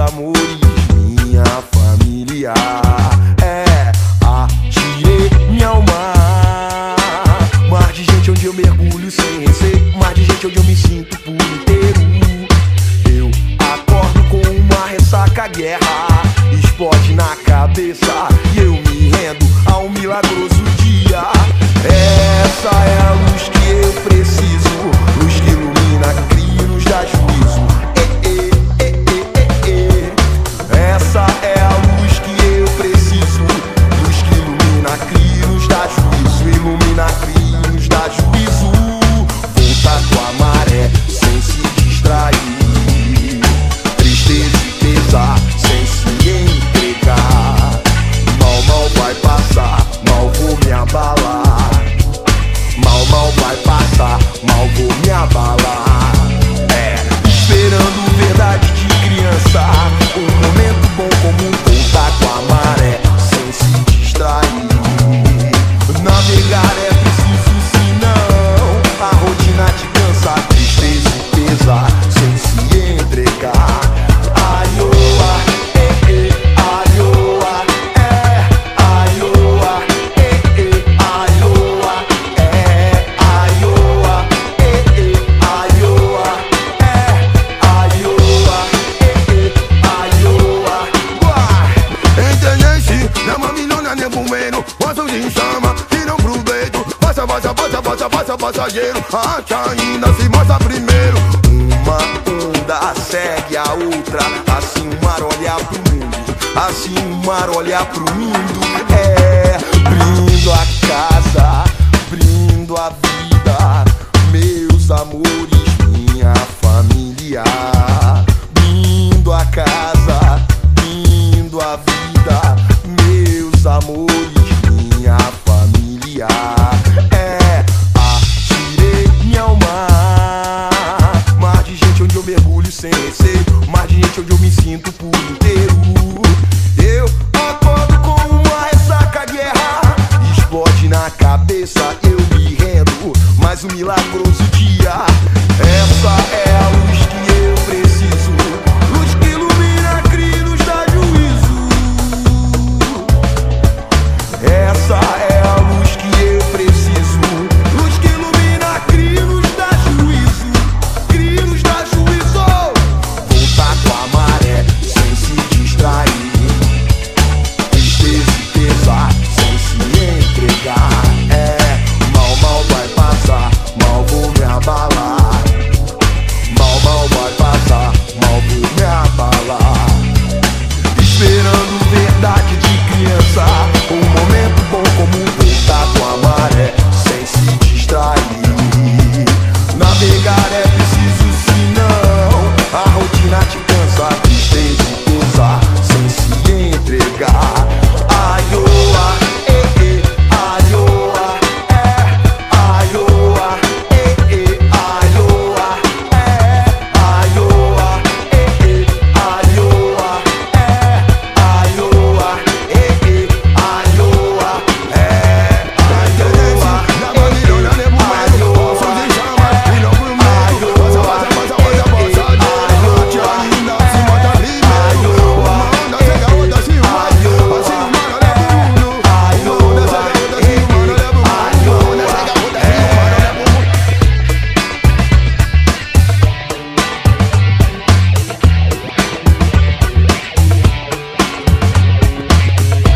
amores, minha família. É, atirei minha alma. Mar de gente onde eu mergulho sem receio. Mar de gente onde eu me sinto por inteiro. Eu acordo com uma ressaca guerra. Explode na cabeça. Na mamilona nem fumeno, passo em chama e não proveito Passa, passa, passa, passa, passa, passageiro Acha ainda se mostra primeiro Uma onda segue a outra. Assim o mar olhar pro mundo Assim o mar olhar pro mundo. É, brindo a casa. sem ser o de gente onde eu me sinto por inteiro. Eu acordo com uma ressaca guerra explode na cabeça, eu me rendo, mas o milagre